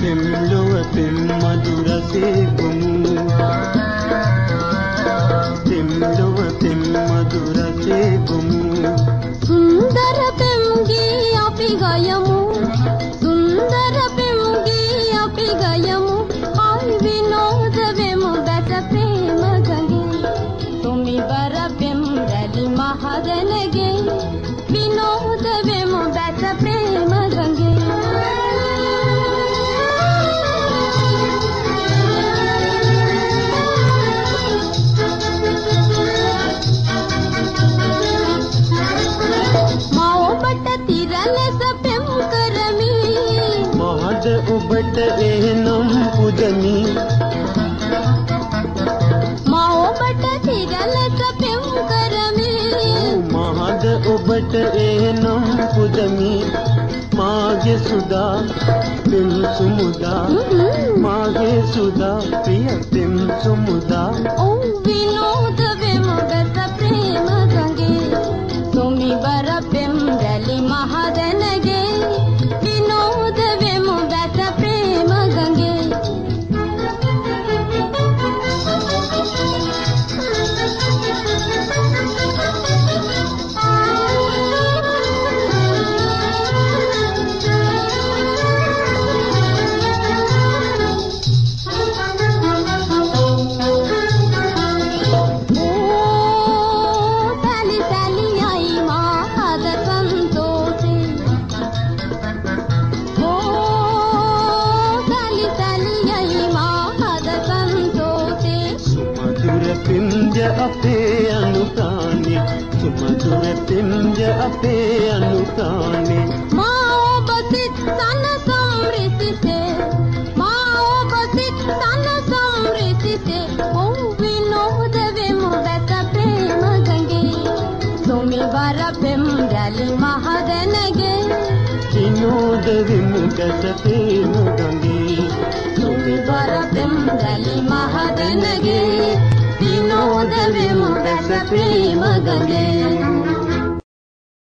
තෙම් ලොව තෙම් මදු රසේ ගොමු තෙම් ලොව තෙම් මදු රසේ ගොමු සුන්දර පෙම්ගේ අපි ගයමු. සුන්දර පෙම්ගේ අපි ගයමු. ආයි විනෝද වෙමු බැට ප්‍රේම ගඟේ තුමි බර පෙම් රැලි මහදනගේ ඔබට එනම් පුදමි. මාගේ සුදා පෙම් සුමුදා. මාගේ සුදා ප්‍රිය පෙම් සුමුදා. ඔව් විනෝද වෙමු බැස ප්‍රේම ගඟේ. සුමි බර පෙම් රැලි මහද තෙන්ජ අපේ අනුතානේ. සුමදුර තෙන්ජ අපේ අනුතානේ. මා ඔබ සිත් තන සම්රිතිතේ. මා ඔබ සිත් තන සම්රිතිතේ. ඔව්වි නොදෙවෙමු දැත ප්‍රේම ගඟේ. සොමිල් වර පෙම් රැලි මහදනගේ. කිනෝදෙවෙමු දැත ප්‍රේම ගඟේ. සොමිල් වර පෙම් රැලි මහදනගේ. प्रेमगने